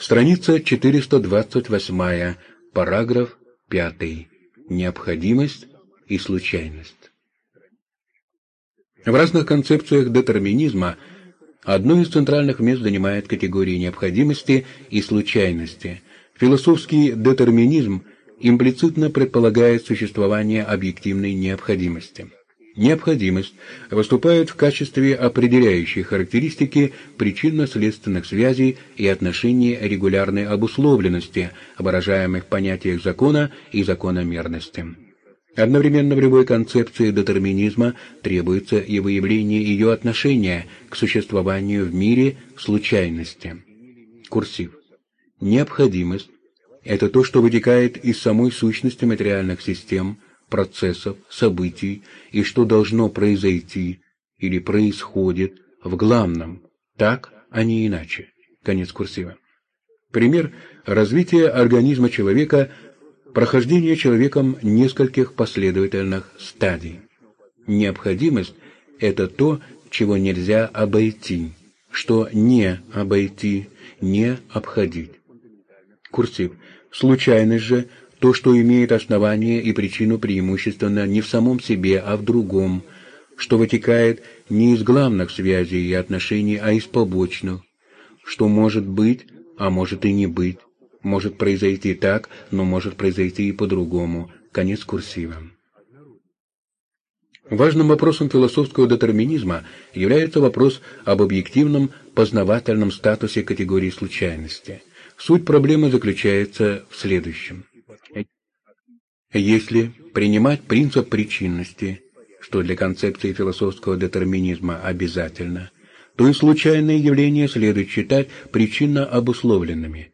Страница 428, параграф 5. Необходимость и случайность. В разных концепциях детерминизма одно из центральных мест занимает категория необходимости и случайности. Философский детерминизм имплицитно предполагает существование объективной необходимости. Необходимость выступает в качестве определяющей характеристики причинно-следственных связей и отношений регулярной обусловленности, выражаемых в понятиях закона и закономерности. Одновременно в любой концепции детерминизма требуется и выявление ее отношения к существованию в мире случайности. Курсив. Необходимость – это то, что вытекает из самой сущности материальных систем – процессов, событий и что должно произойти или происходит в главном, так, а не иначе. Конец курсива. Пример развития организма человека, прохождение человеком нескольких последовательных стадий. Необходимость – это то, чего нельзя обойти, что не обойти, не обходить. Курсив. Случайность же – то, что имеет основание и причину преимущественно не в самом себе, а в другом, что вытекает не из главных связей и отношений, а из побочных, что может быть, а может и не быть, может произойти так, но может произойти и по-другому. Конец курсива. Важным вопросом философского детерминизма является вопрос об объективном познавательном статусе категории случайности. Суть проблемы заключается в следующем. Если принимать принцип причинности, что для концепции философского детерминизма обязательно, то и случайные явления следует считать причинно обусловленными.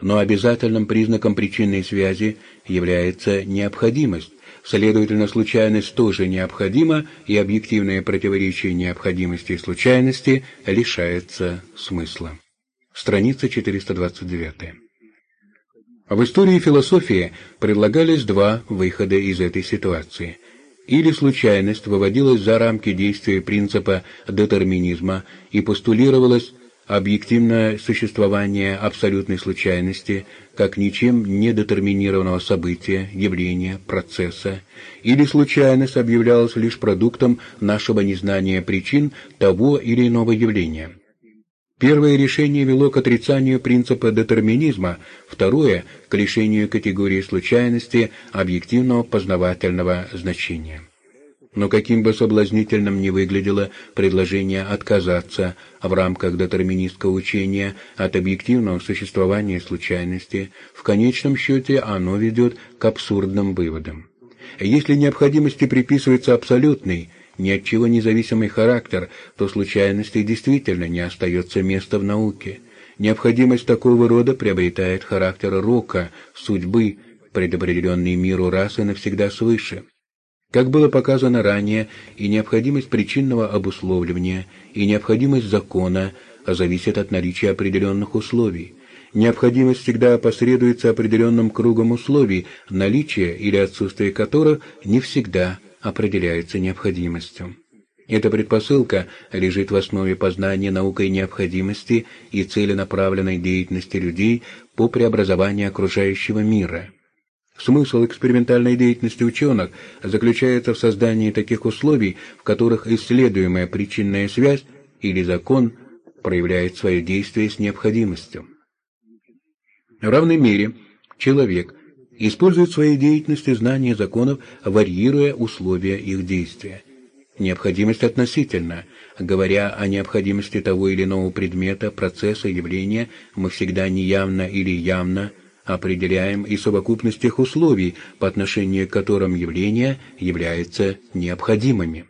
Но обязательным признаком причинной связи является необходимость, следовательно, случайность тоже необходима, и объективное противоречие необходимости и случайности лишается смысла. Страница 429. В истории философии предлагались два выхода из этой ситуации. Или случайность выводилась за рамки действия принципа детерминизма и постулировалось объективное существование абсолютной случайности как ничем не детерминированного события, явления, процесса, или случайность объявлялась лишь продуктом нашего незнания причин того или иного явления. Первое решение вело к отрицанию принципа детерминизма, второе – к лишению категории случайности объективного познавательного значения. Но каким бы соблазнительным ни выглядело предложение отказаться в рамках детерминистского учения от объективного существования случайности, в конечном счете оно ведет к абсурдным выводам. Если необходимости приписывается абсолютный, ни от чего независимый характер, то случайности действительно не остается места в науке. Необходимость такого рода приобретает характер рока, судьбы, предопределенной миру раз и навсегда свыше. Как было показано ранее, и необходимость причинного обусловливания, и необходимость закона зависят от наличия определенных условий. Необходимость всегда опосредуется определенным кругом условий, наличие или отсутствие которых не всегда определяется необходимостью. Эта предпосылка лежит в основе познания наукой необходимости и целенаправленной деятельности людей по преобразованию окружающего мира. Смысл экспериментальной деятельности ученых заключается в создании таких условий, в которых исследуемая причинная связь или закон проявляет свое действие с необходимостью. В равной мере человек использует в своей деятельности знания законов, варьируя условия их действия. Необходимость относительно. Говоря о необходимости того или иного предмета, процесса, явления, мы всегда неявно или явно определяем и совокупность тех условий, по отношению к которым явления являются необходимыми.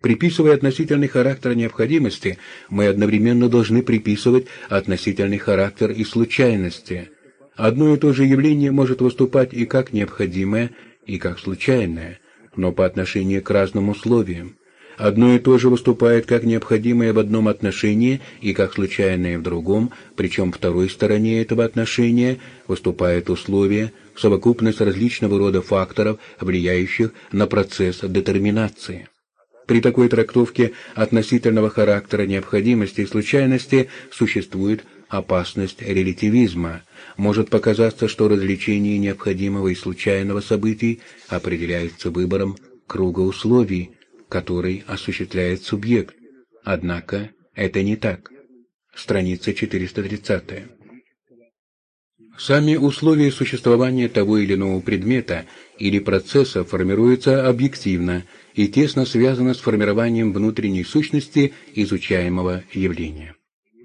Приписывая относительный характер необходимости, мы одновременно должны приписывать относительный характер и случайности – Одно и то же явление может выступать и как необходимое, и как случайное, но по отношению к разным условиям. Одно и то же выступает как необходимое в одном отношении и как случайное в другом, причем второй стороне этого отношения выступает условие, совокупность различного рода факторов, влияющих на процесс детерминации. При такой трактовке относительного характера необходимости и случайности существует опасность релятивизма. Может показаться, что развлечение необходимого и случайного событий определяется выбором круга условий, который осуществляет субъект. Однако это не так. Страница 430. Сами условия существования того или иного предмета или процесса формируются объективно и тесно связаны с формированием внутренней сущности изучаемого явления.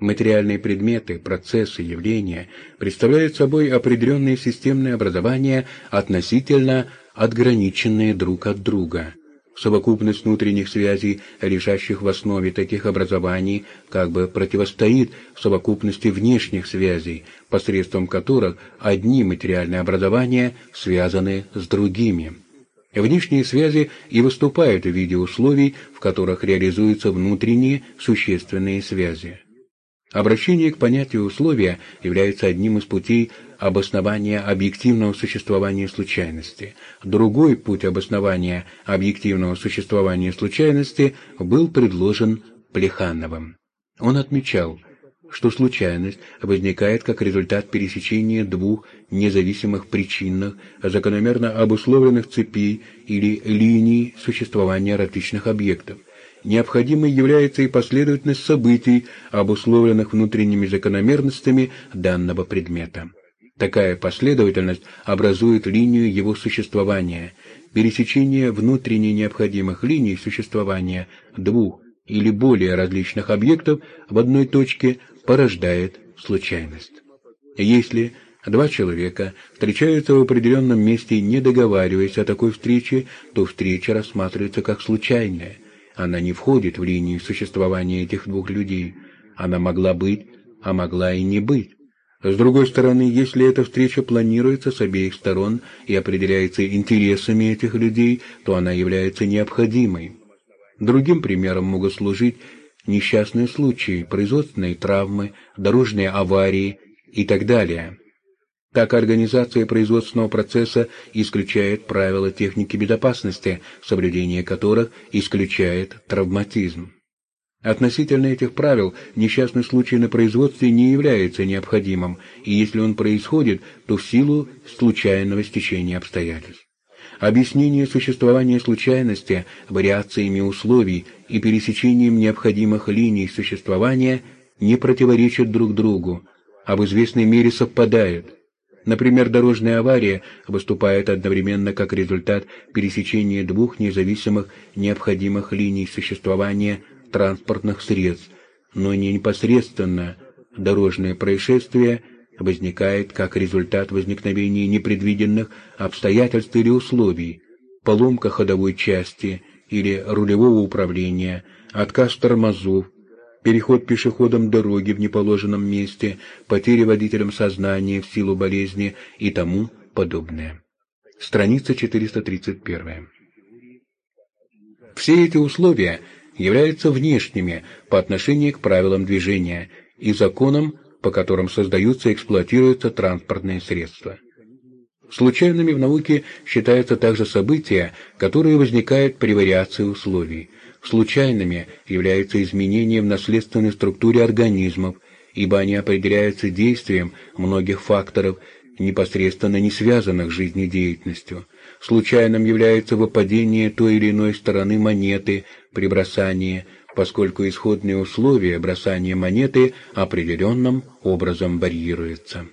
Материальные предметы, процессы, явления представляют собой определенные системные образования, относительно отграниченные друг от друга. Совокупность внутренних связей, лежащих в основе таких образований, как бы противостоит совокупности внешних связей, посредством которых одни материальные образования связаны с другими. Внешние связи и выступают в виде условий, в которых реализуются внутренние существенные связи. Обращение к понятию условия является одним из путей обоснования объективного существования случайности. Другой путь обоснования объективного существования случайности был предложен Плехановым. Он отмечал, что случайность возникает как результат пересечения двух независимых причинных, закономерно обусловленных цепей или линий существования различных объектов – необходимой является и последовательность событий, обусловленных внутренними закономерностями данного предмета. Такая последовательность образует линию его существования. Пересечение внутренне необходимых линий существования двух или более различных объектов в одной точке порождает случайность. Если два человека встречаются в определенном месте, не договариваясь о такой встрече, то встреча рассматривается как случайная – она не входит в линию существования этих двух людей. Она могла быть, а могла и не быть. С другой стороны, если эта встреча планируется с обеих сторон и определяется интересами этих людей, то она является необходимой. Другим примером могут служить несчастные случаи, производственные травмы, дорожные аварии и так далее. Так организация производственного процесса исключает правила техники безопасности, соблюдение которых исключает травматизм. Относительно этих правил несчастный случай на производстве не является необходимым, и если он происходит, то в силу случайного стечения обстоятельств. Объяснение существования случайности вариациями условий и пересечением необходимых линий существования не противоречат друг другу, а в известной мере совпадают – Например, дорожная авария выступает одновременно как результат пересечения двух независимых необходимых линий существования транспортных средств, но не непосредственно дорожное происшествие возникает как результат возникновения непредвиденных обстоятельств или условий, поломка ходовой части или рулевого управления, отказ тормозов, переход пешеходом дороги в неположенном месте, потери водителем сознания в силу болезни и тому подобное. Страница 431. Все эти условия являются внешними по отношению к правилам движения и законам, по которым создаются и эксплуатируются транспортные средства. Случайными в науке считаются также события, которые возникают при вариации условий – Случайными являются изменения в наследственной структуре организмов, ибо они определяются действием многих факторов, непосредственно не связанных с жизнедеятельностью. Случайным является выпадение той или иной стороны монеты при бросании, поскольку исходные условия бросания монеты определенным образом варьируются.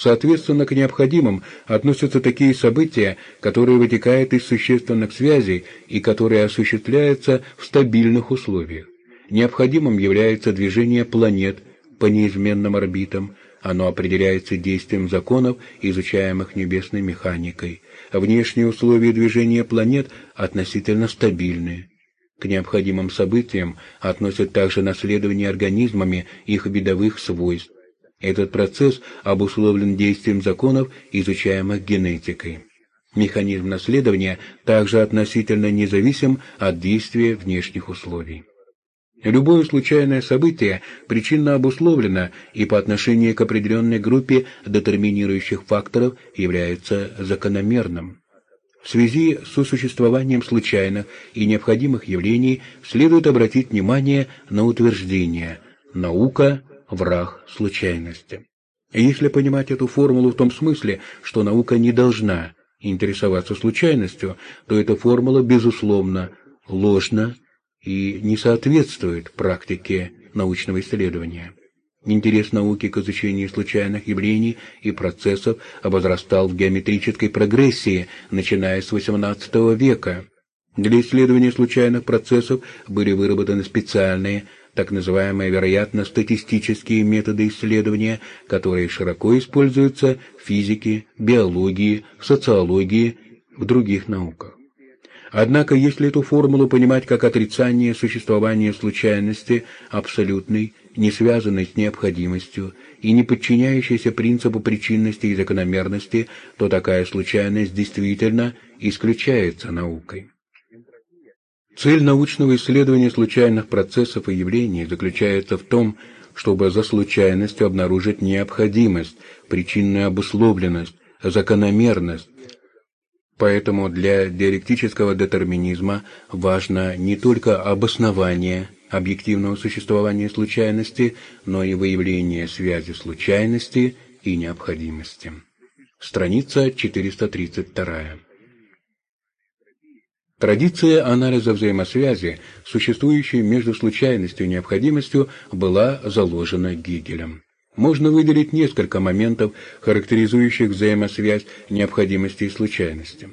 Соответственно, к необходимым относятся такие события, которые вытекают из существенных связей и которые осуществляются в стабильных условиях. Необходимым является движение планет по неизменным орбитам. Оно определяется действием законов, изучаемых небесной механикой. Внешние условия движения планет относительно стабильны. К необходимым событиям относят также наследование организмами их видовых свойств, этот процесс обусловлен действием законов, изучаемых генетикой. Механизм наследования также относительно независим от действия внешних условий. Любое случайное событие причинно обусловлено и по отношению к определенной группе детерминирующих факторов является закономерным. В связи с сосуществованием случайных и необходимых явлений следует обратить внимание на утверждение «наука враг случайности. Если понимать эту формулу в том смысле, что наука не должна интересоваться случайностью, то эта формула, безусловно, ложна и не соответствует практике научного исследования. Интерес науки к изучению случайных явлений и процессов обозрастал в геометрической прогрессии, начиная с XVIII века. Для исследования случайных процессов были выработаны специальные, так называемые вероятно-статистические методы исследования, которые широко используются в физике, биологии, социологии, в других науках. Однако, если эту формулу понимать как отрицание существования случайности абсолютной, не связанной с необходимостью и не подчиняющейся принципу причинности и закономерности, то такая случайность действительно исключается наукой. Цель научного исследования случайных процессов и явлений заключается в том, чтобы за случайностью обнаружить необходимость, причинную обусловленность, закономерность, Поэтому для диалектического детерминизма важно не только обоснование объективного существования случайности, но и выявление связи случайности и необходимости. Страница 432. Традиция анализа взаимосвязи, существующей между случайностью и необходимостью, была заложена Гегелем. Можно выделить несколько моментов, характеризующих взаимосвязь необходимости и случайности.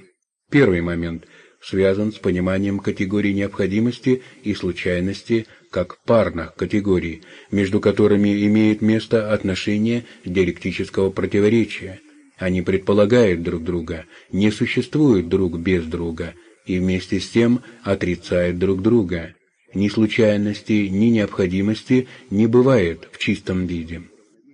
Первый момент связан с пониманием категории необходимости и случайности как парных категорий, между которыми имеет место отношение диалектического противоречия. Они предполагают друг друга, не существуют друг без друга и вместе с тем отрицают друг друга. Ни случайности, ни необходимости не бывает в чистом виде.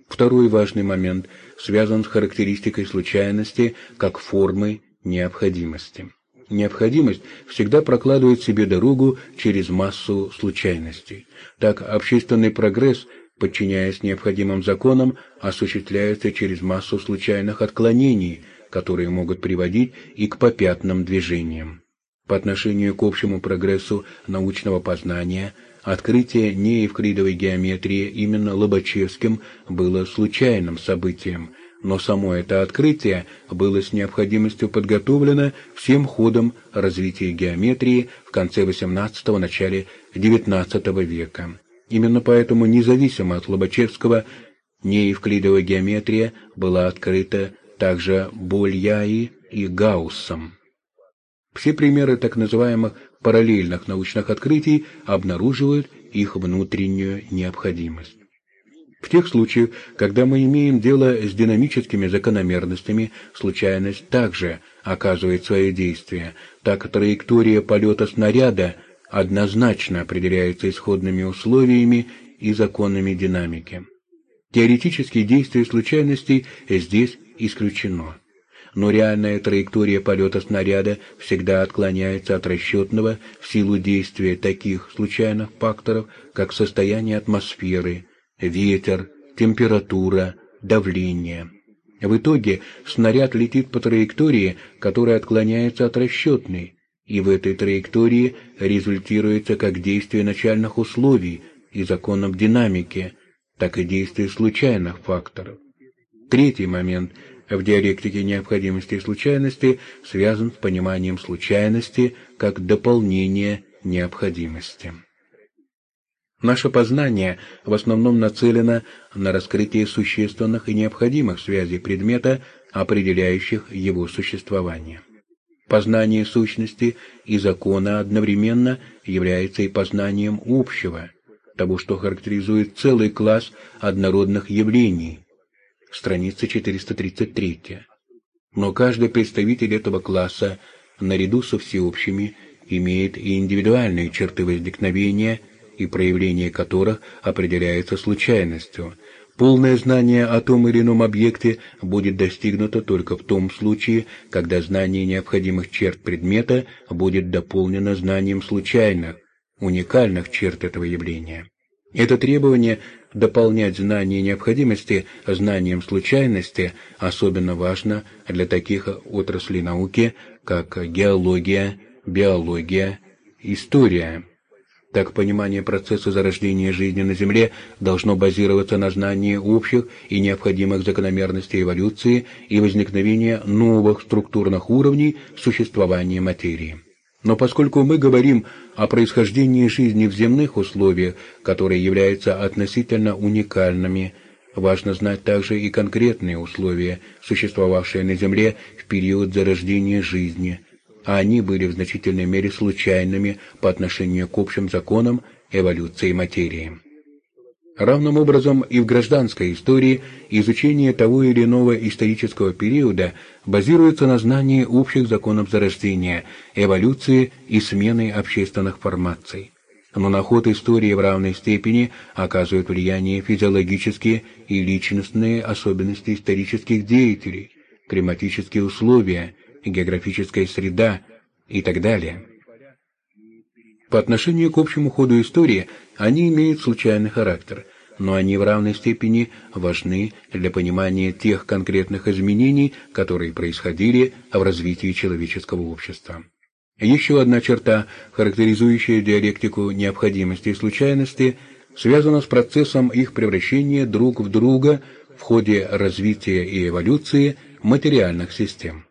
Второй важный момент связан с характеристикой случайности как формы необходимости. Необходимость всегда прокладывает себе дорогу через массу случайностей. Так общественный прогресс, подчиняясь необходимым законам, осуществляется через массу случайных отклонений, которые могут приводить и к попятным движениям. По отношению к общему прогрессу научного познания – Открытие неевклидовой геометрии именно Лобачевским было случайным событием, но само это открытие было с необходимостью подготовлено всем ходом развития геометрии в конце XVIII – начале XIX века. Именно поэтому, независимо от Лобачевского, неевклидовая геометрия была открыта также Больяи и Гауссом. Все примеры так называемых параллельных научных открытий обнаруживают их внутреннюю необходимость. В тех случаях, когда мы имеем дело с динамическими закономерностями, случайность также оказывает свое действие, так траектория полета снаряда однозначно определяется исходными условиями и законами динамики. Теоретические действия случайностей здесь исключено но реальная траектория полета снаряда всегда отклоняется от расчетного в силу действия таких случайных факторов, как состояние атмосферы, ветер, температура, давление. В итоге снаряд летит по траектории, которая отклоняется от расчетной, и в этой траектории результируется как действие начальных условий и законов динамики, так и действие случайных факторов. Третий момент – в диалектике необходимости и случайности связан с пониманием случайности как дополнения необходимости. Наше познание в основном нацелено на раскрытие существенных и необходимых связей предмета, определяющих его существование. Познание сущности и закона одновременно является и познанием общего, того, что характеризует целый класс однородных явлений, страница 433. Но каждый представитель этого класса, наряду со всеобщими, имеет и индивидуальные черты возникновения и проявления которых определяются случайностью. Полное знание о том или ином объекте будет достигнуто только в том случае, когда знание необходимых черт предмета будет дополнено знанием случайных, уникальных черт этого явления. Это требование дополнять знание необходимости знанием случайности особенно важно для таких отраслей науки, как геология, биология, история. Так понимание процесса зарождения жизни на Земле должно базироваться на знании общих и необходимых закономерностей эволюции и возникновения новых структурных уровней существования материи. Но поскольку мы говорим о происхождении жизни в земных условиях, которые являются относительно уникальными, важно знать также и конкретные условия, существовавшие на Земле в период зарождения жизни – а они были в значительной мере случайными по отношению к общим законам эволюции материи. Равным образом и в гражданской истории изучение того или иного исторического периода базируется на знании общих законов зарождения, эволюции и смены общественных формаций. Но на ход истории в равной степени оказывают влияние физиологические и личностные особенности исторических деятелей, климатические условия, географическая среда и так далее. По отношению к общему ходу истории они имеют случайный характер, но они в равной степени важны для понимания тех конкретных изменений, которые происходили в развитии человеческого общества. Еще одна черта, характеризующая диалектику необходимости и случайности, связана с процессом их превращения друг в друга в ходе развития и эволюции материальных систем.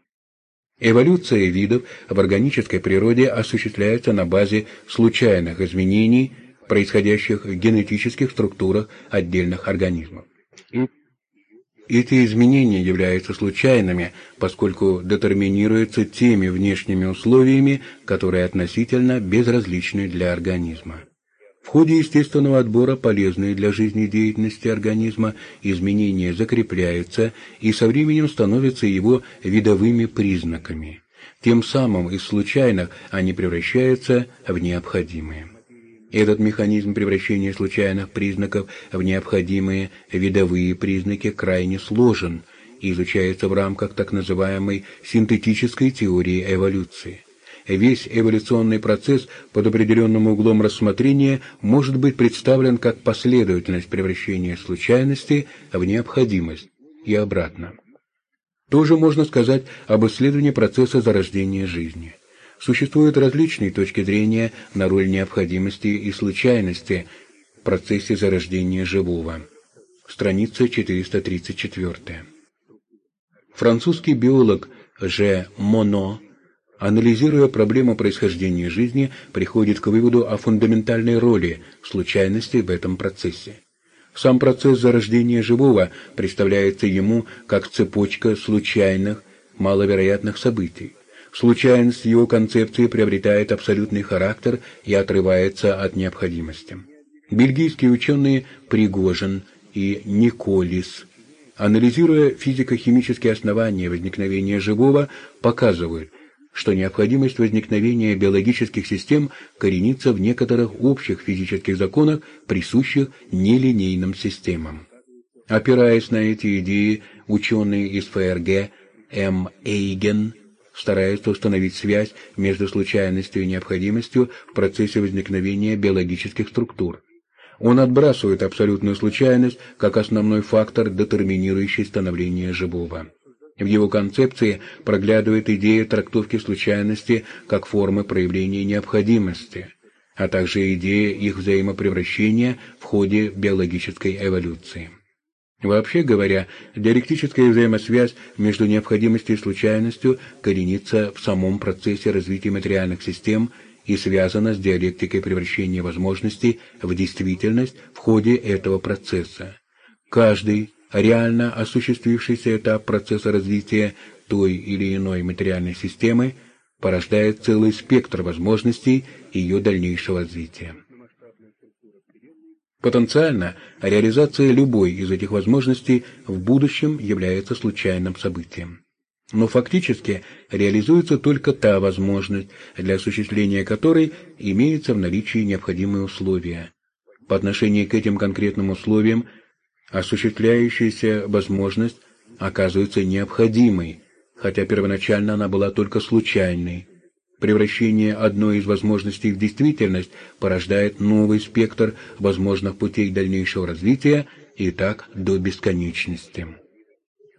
Эволюция видов в органической природе осуществляется на базе случайных изменений, происходящих в генетических структурах отдельных организмов. Эти изменения являются случайными, поскольку детерминируются теми внешними условиями, которые относительно безразличны для организма. В ходе естественного отбора полезные для жизнедеятельности организма изменения закрепляются и со временем становятся его видовыми признаками. Тем самым из случайных они превращаются в необходимые. Этот механизм превращения случайных признаков в необходимые видовые признаки крайне сложен и изучается в рамках так называемой синтетической теории эволюции весь эволюционный процесс под определенным углом рассмотрения может быть представлен как последовательность превращения случайности в необходимость и обратно. Тоже можно сказать об исследовании процесса зарождения жизни. Существуют различные точки зрения на роль необходимости и случайности в процессе зарождения живого. Страница 434. Французский биолог Ж. Моно анализируя проблему происхождения жизни, приходит к выводу о фундаментальной роли случайности в этом процессе. Сам процесс зарождения живого представляется ему как цепочка случайных, маловероятных событий. Случайность его концепции приобретает абсолютный характер и отрывается от необходимости. Бельгийские ученые Пригожин и Николис, анализируя физико-химические основания возникновения живого, показывают, что необходимость возникновения биологических систем коренится в некоторых общих физических законах, присущих нелинейным системам. Опираясь на эти идеи, ученые из ФРГ М. Эйген стараются установить связь между случайностью и необходимостью в процессе возникновения биологических структур. Он отбрасывает абсолютную случайность как основной фактор, детерминирующий становление живого. В его концепции проглядывает идея трактовки случайности как формы проявления необходимости, а также идея их взаимопревращения в ходе биологической эволюции. Вообще говоря, диалектическая взаимосвязь между необходимостью и случайностью коренится в самом процессе развития материальных систем и связана с диалектикой превращения возможностей в действительность в ходе этого процесса. Каждый реально осуществившийся этап процесса развития той или иной материальной системы порождает целый спектр возможностей ее дальнейшего развития. Потенциально реализация любой из этих возможностей в будущем является случайным событием. Но фактически реализуется только та возможность, для осуществления которой имеется в наличии необходимые условия. По отношению к этим конкретным условиям осуществляющаяся возможность оказывается необходимой, хотя первоначально она была только случайной. Превращение одной из возможностей в действительность порождает новый спектр возможных путей дальнейшего развития и так до бесконечности.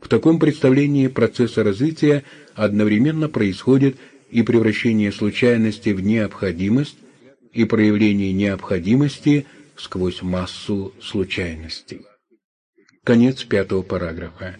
В таком представлении процесса развития одновременно происходит и превращение случайности в необходимость, и проявление необходимости сквозь массу случайностей. Конец пятого параграфа.